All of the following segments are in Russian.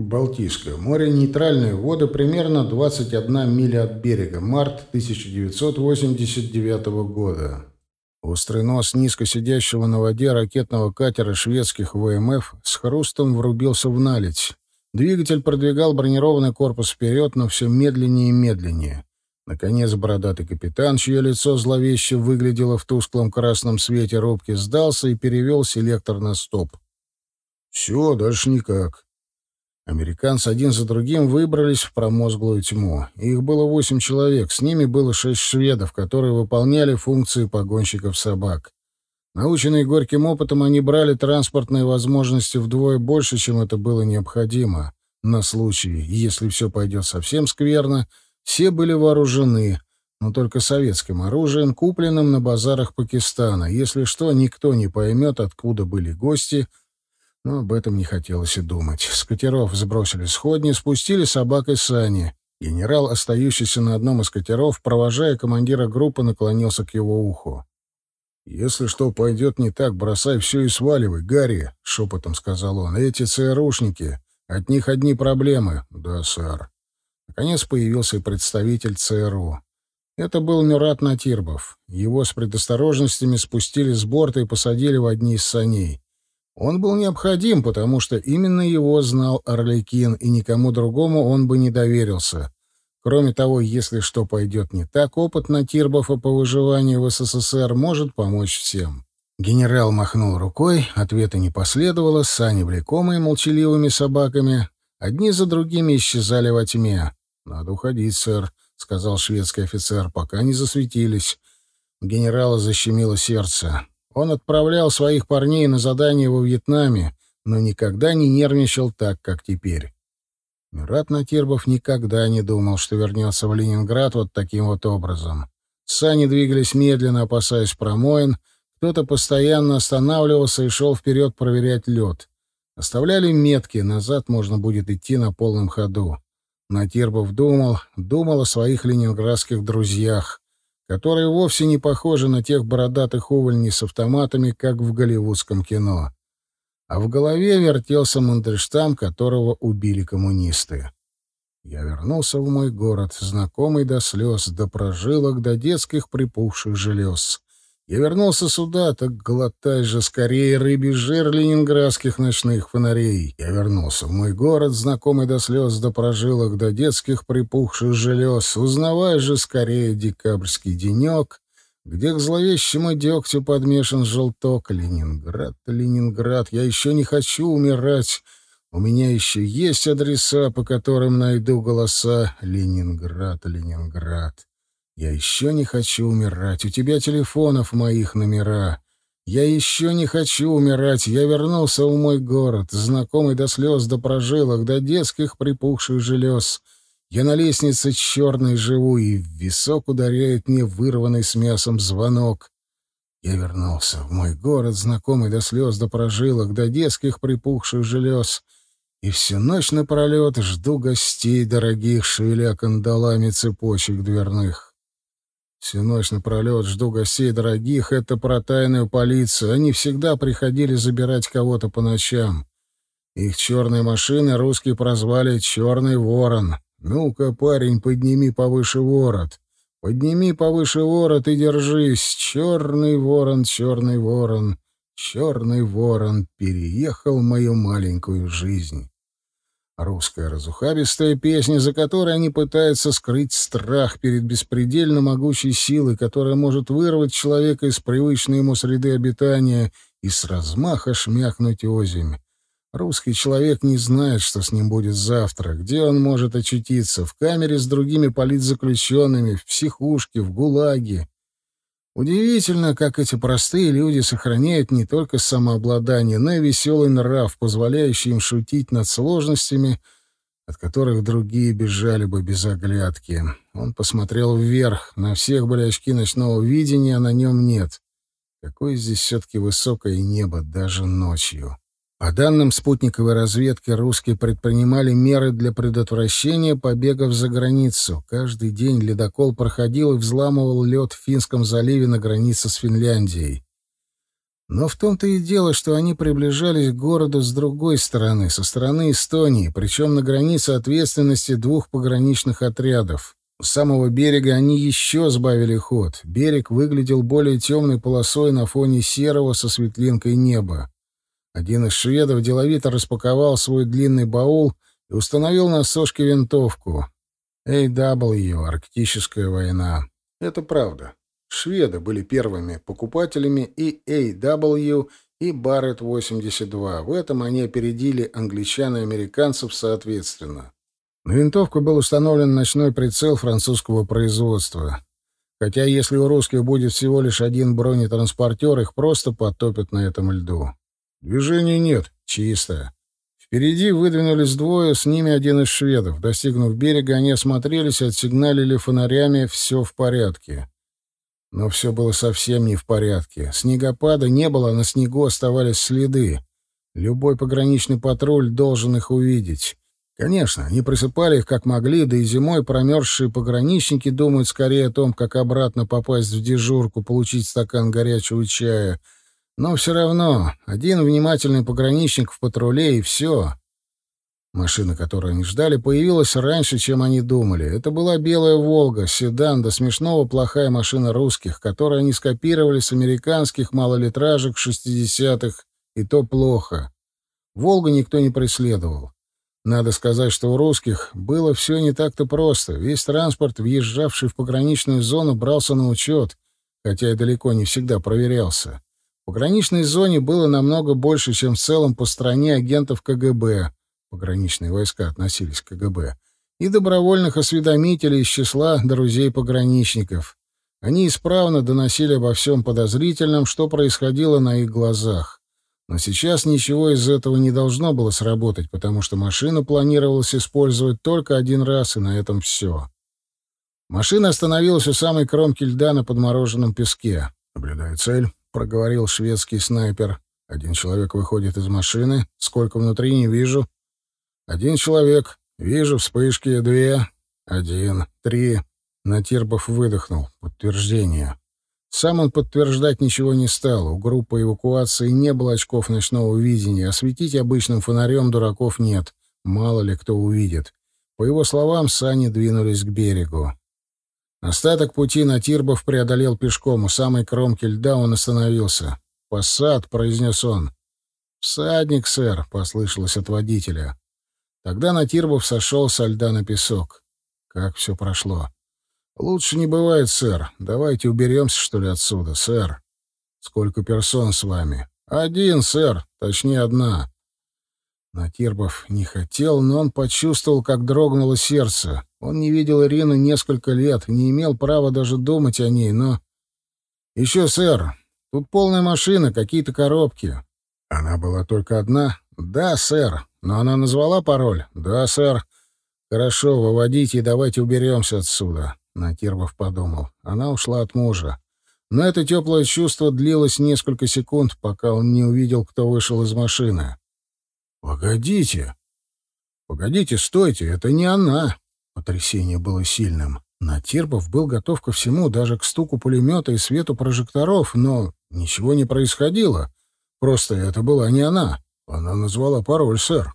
Балтийское море, нейтральные воды, примерно 21 миля от берега, март 1989 года. Острый нос низко сидящего на воде ракетного катера шведских ВМФ с хрустом врубился в наледь. Двигатель продвигал бронированный корпус вперед, но все медленнее и медленнее. Наконец бородатый капитан, чье лицо зловеще выглядело в тусклом красном свете рубки, сдался и перевел селектор на стоп. «Все, дальше никак. Американцы один за другим выбрались в промозглую тьму. Их было восемь человек, с ними было шесть шведов, которые выполняли функции погонщиков собак. Наученные горьким опытом, они брали транспортные возможности вдвое больше, чем это было необходимо. На случай, если все пойдет совсем скверно, все были вооружены, но только советским оружием, купленным на базарах Пакистана. Если что, никто не поймет, откуда были гости — но об этом не хотелось и думать. С катеров сбросили сходни, спустили собак и сани. Генерал, остающийся на одном из катеров, провожая командира группы, наклонился к его уху. «Если что пойдет не так, бросай все и сваливай, Гарри», — шепотом сказал он. «Эти ЦРУшники, от них одни проблемы». «Да, сэр». Наконец появился и представитель ЦРУ. Это был Мюрат Натирбов. Его с предосторожностями спустили с борта и посадили в одни из саней. Он был необходим, потому что именно его знал Орликин, и никому другому он бы не доверился. Кроме того, если что пойдет не так, опыт Натирбова по выживанию в СССР может помочь всем. Генерал махнул рукой, ответа не последовало, сани, влекомые молчаливыми собаками, одни за другими исчезали во тьме. «Надо уходить, сэр», — сказал шведский офицер, — «пока не засветились». Генерала защемило сердце. Он отправлял своих парней на задание во Вьетнаме, но никогда не нервничал так, как теперь. Мират Натербов никогда не думал, что вернется в Ленинград вот таким вот образом. Сани двигались медленно, опасаясь промоин, кто-то постоянно останавливался и шел вперед проверять лед. Оставляли метки, назад можно будет идти на полном ходу. Натербов думал, думал о своих ленинградских друзьях которые вовсе не похожи на тех бородатых увольней с автоматами, как в голливудском кино. А в голове вертелся Мандельштам, которого убили коммунисты. Я вернулся в мой город, знакомый до слез, до прожилок, до детских припухших желез. Я вернулся сюда, так глотай же скорее рыбий жир ленинградских ночных фонарей. Я вернулся в мой город, знакомый до слез, до прожилок, до детских припухших желез. Узнавай же скорее декабрьский денек, где к зловещему дегтю подмешан желток. Ленинград, Ленинград, я еще не хочу умирать. У меня еще есть адреса, по которым найду голоса. Ленинград, Ленинград. Я еще не хочу умирать. У тебя телефонов моих номера. Я еще не хочу умирать. Я вернулся в мой город, знакомый до слез, до прожилок, до детских припухших желез. Я на лестнице черной живу, и в висок ударяет мне вырванный с мясом звонок. Я вернулся в мой город, знакомый до слез, до прожилок, до детских припухших желез. И всю ночь напролет жду гостей дорогих, шевеля кандалами цепочек дверных. Всю ночь напролет жду гостей дорогих. Это про тайную полицию. Они всегда приходили забирать кого-то по ночам. Их черные машины русские прозвали «Черный ворон». Ну-ка, парень, подними повыше ворот. Подними повыше ворот и держись. Черный ворон, черный ворон, черный ворон переехал мою маленькую жизнь. Русская разухабистая песня, за которой они пытаются скрыть страх перед беспредельно могучей силой, которая может вырвать человека из привычной ему среды обитания и с размаха шмякнуть озимь. Русский человек не знает, что с ним будет завтра, где он может очутиться, в камере с другими политзаключенными, в психушке, в ГУЛАГе. Удивительно, как эти простые люди сохраняют не только самообладание, но и веселый нрав, позволяющий им шутить над сложностями, от которых другие бежали бы без оглядки. Он посмотрел вверх. На всех были очки ночного видения, а на нем нет. Какое здесь все-таки высокое небо, даже ночью. По данным спутниковой разведки, русские предпринимали меры для предотвращения побегов за границу. Каждый день ледокол проходил и взламывал лед в Финском заливе на границе с Финляндией. Но в том-то и дело, что они приближались к городу с другой стороны, со стороны Эстонии, причем на границе ответственности двух пограничных отрядов. У самого берега они еще сбавили ход. Берег выглядел более темной полосой на фоне серого со светлинкой неба. Один из шведов деловито распаковал свой длинный баул и установил на сошке винтовку. AW, Арктическая война. Это правда. Шведы были первыми покупателями и AW, и Барретт 82. В этом они опередили англичан и американцев соответственно. На винтовку был установлен ночной прицел французского производства. Хотя если у русских будет всего лишь один бронетранспортер, их просто потопят на этом льду. Движения нет, чисто. Впереди выдвинулись двое, с ними один из шведов. Достигнув берега, они осмотрелись и отсигналили фонарями «все в порядке». Но все было совсем не в порядке. Снегопада не было, а на снегу оставались следы. Любой пограничный патруль должен их увидеть. Конечно, они присыпали их как могли, да и зимой промерзшие пограничники думают скорее о том, как обратно попасть в дежурку, получить стакан горячего чая. Но все равно, один внимательный пограничник в патруле, и все. Машина, которую они ждали, появилась раньше, чем они думали. Это была белая «Волга», седан, до смешного плохая машина русских, которую они скопировали с американских малолитражек 60-х, и то плохо. «Волгу» никто не преследовал. Надо сказать, что у русских было все не так-то просто. Весь транспорт, въезжавший в пограничную зону, брался на учет, хотя и далеко не всегда проверялся. Пограничной зоне было намного больше, чем в целом по стране агентов КГБ, пограничные войска относились к КГБ, и добровольных осведомителей из числа друзей-пограничников. Они исправно доносили обо всем подозрительном, что происходило на их глазах. Но сейчас ничего из этого не должно было сработать, потому что машину планировалось использовать только один раз, и на этом все. Машина остановилась у самой кромки льда на подмороженном песке. «Наблюдаю цель», — проговорил шведский снайпер. «Один человек выходит из машины. Сколько внутри, не вижу. Один человек. Вижу вспышки. Две. Один. Три. Натирбов выдохнул. Подтверждение. Сам он подтверждать ничего не стал. У группы эвакуации не было очков ночного видения. Осветить обычным фонарем дураков нет. Мало ли кто увидит. По его словам, сани двинулись к берегу. Остаток пути Натирбов преодолел пешком. У самой кромки льда он остановился. «Посад», — произнес он. «Всадник, сэр», — послышалось от водителя. Тогда Натирбов сошел со льда на песок. Как все прошло. «Лучше не бывает, сэр. Давайте уберемся, что ли, отсюда, сэр. Сколько персон с вами?» «Один, сэр. Точнее, одна». Натирбов не хотел, но он почувствовал, как дрогнуло сердце. Он не видел Ирину несколько лет, не имел права даже думать о ней, но... «Еще, сэр, тут полная машина, какие-то коробки». «Она была только одна?» «Да, сэр. Но она назвала пароль? Да, сэр. Хорошо, выводите и давайте уберемся отсюда. Накирбов подумал. Она ушла от мужа. Но это теплое чувство длилось несколько секунд, пока он не увидел, кто вышел из машины. «Погодите! Погодите, стойте, это не она!» Потрясение было сильным. Натербов был готов ко всему, даже к стуку пулемета и свету прожекторов, но ничего не происходило. Просто это была не она. Она назвала пароль, сэр.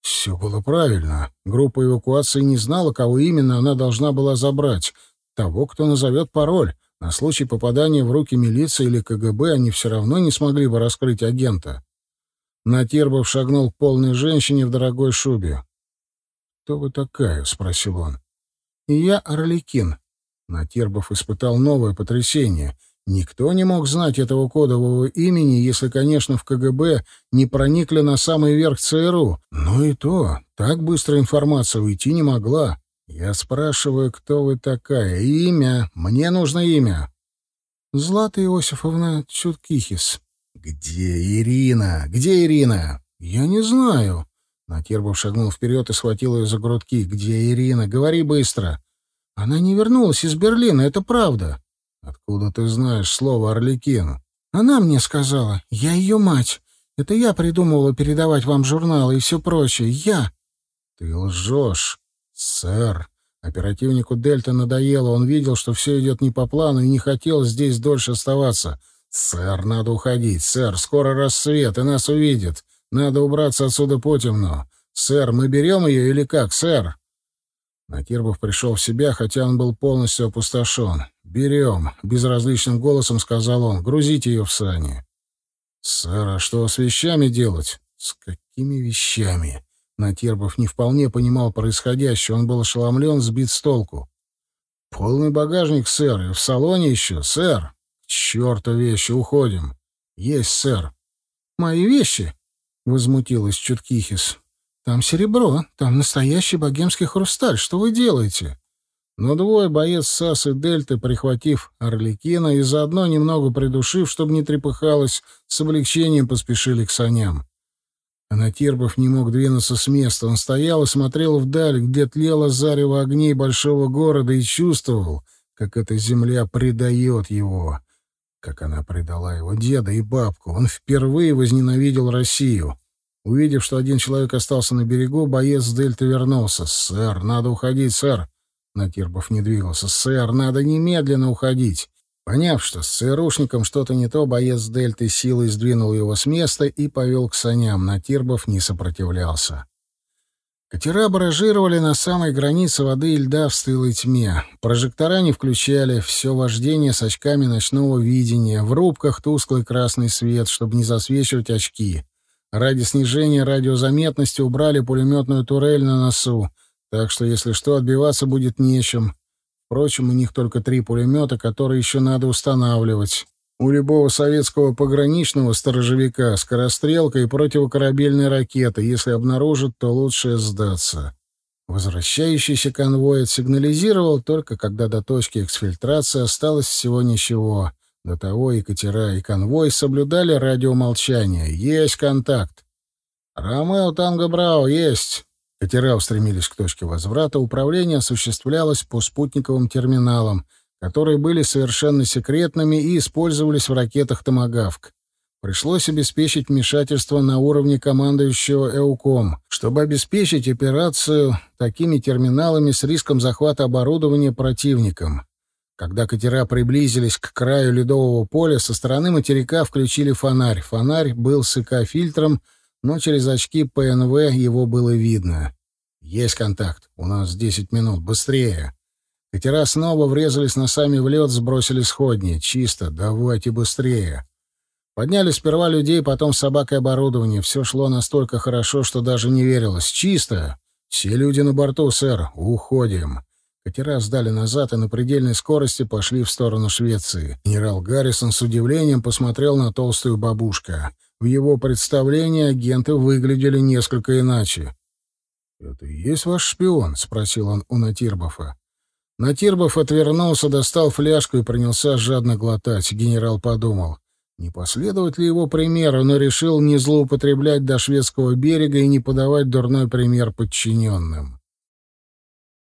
Все было правильно. Группа эвакуации не знала, кого именно она должна была забрать. Того, кто назовет пароль. На случай попадания в руки милиции или КГБ они все равно не смогли бы раскрыть агента. Натербов шагнул к полной женщине в дорогой шубе. «Кто вы такая?» — спросил он. «И я Орликин». Натербов испытал новое потрясение — Никто не мог знать этого кодового имени, если, конечно, в КГБ не проникли на самый верх ЦРУ. Но и то, так быстро информация уйти не могла. Я спрашиваю, кто вы такая? Имя. Мне нужно имя. Злата Иосифовна Чуткихис. Где Ирина? Где Ирина? Я не знаю. Натербов шагнул вперед и схватил ее за грудки. Где Ирина? Говори быстро. Она не вернулась из Берлина, это правда. «Откуда ты знаешь слово «Орликин»?» «Она мне сказала. Я ее мать. Это я придумывала передавать вам журналы и все прочее. Я...» «Ты лжешь, сэр». Оперативнику Дельта надоело. Он видел, что все идет не по плану и не хотел здесь дольше оставаться. «Сэр, надо уходить. Сэр, скоро рассвет, и нас увидят. Надо убраться отсюда потемно. Сэр, мы берем ее или как, сэр?» Накирбов пришел в себя, хотя он был полностью опустошен. «Берем», — безразличным голосом сказал он. «Грузите ее в сани». «Сэр, а что с вещами делать?» «С какими вещами?» Натербов не вполне понимал происходящее. Он был ошеломлен, сбит с толку. «Полный багажник, сэр, и в салоне еще, сэр!» «К черту вещи, уходим!» «Есть, сэр!» «Мои вещи?» — возмутилась Чуткихис. «Там серебро, там настоящий богемский хрусталь. Что вы делаете?» Но двое боец САС и Дельты, прихватив Орликина и заодно немного придушив, чтобы не трепыхалось, с облегчением поспешили к саням. Анатирбов не мог двинуться с места. Он стоял и смотрел вдаль, где тлело зарево огней большого города, и чувствовал, как эта земля предает его, как она предала его деда и бабку. Он впервые возненавидел Россию. Увидев, что один человек остался на берегу, боец с дельты вернулся. «Сэр, надо уходить, сэр!» Накирбов не двигался. «Сэр, надо немедленно уходить!» Поняв, что с ЦРУшником что-то не то, боец дельты силой сдвинул его с места и повел к саням. Натирбов не сопротивлялся. Катера баражировали на самой границе воды и льда в стылой тьме. Прожектора не включали, все вождение с очками ночного видения, в рубках тусклый красный свет, чтобы не засвечивать очки. Ради снижения радиозаметности убрали пулеметную турель на носу, так что, если что, отбиваться будет нечем. Впрочем, у них только три пулемета, которые еще надо устанавливать. У любого советского пограничного сторожевика скорострелка и противокорабельные ракеты. Если обнаружат, то лучше сдаться. Возвращающийся конвой отсигнализировал только когда до точки эксфильтрации осталось всего ничего. До того и катера, и конвой соблюдали радиомолчание. Есть контакт. «Ромео Танго Брау, есть!» Катера устремились к точке возврата. Управление осуществлялось по спутниковым терминалам, которые были совершенно секретными и использовались в ракетах «Томагавк». Пришлось обеспечить вмешательство на уровне командующего ЭУКОМ, чтобы обеспечить операцию такими терминалами с риском захвата оборудования противником. Когда катера приблизились к краю ледового поля, со стороны материка включили фонарь. Фонарь был с ИК-фильтром, но через очки ПНВ его было видно. «Есть контакт. У нас десять минут. Быстрее!» Катера снова врезались носами в лед, сбросили сходни. «Чисто. Давайте быстрее!» Подняли сперва людей, потом собак и оборудование. Все шло настолько хорошо, что даже не верилось. «Чисто!» «Все люди на борту, сэр. Уходим!» Катера сдали назад и на предельной скорости пошли в сторону Швеции. Генерал Гаррисон с удивлением посмотрел на толстую бабушку. В его представлении агенты выглядели несколько иначе. «Это и есть ваш шпион?» — спросил он у Натирбофа. Натирбов отвернулся, достал фляжку и принялся жадно глотать. Генерал подумал, не последовать ли его примеру, но решил не злоупотреблять до шведского берега и не подавать дурной пример подчиненным.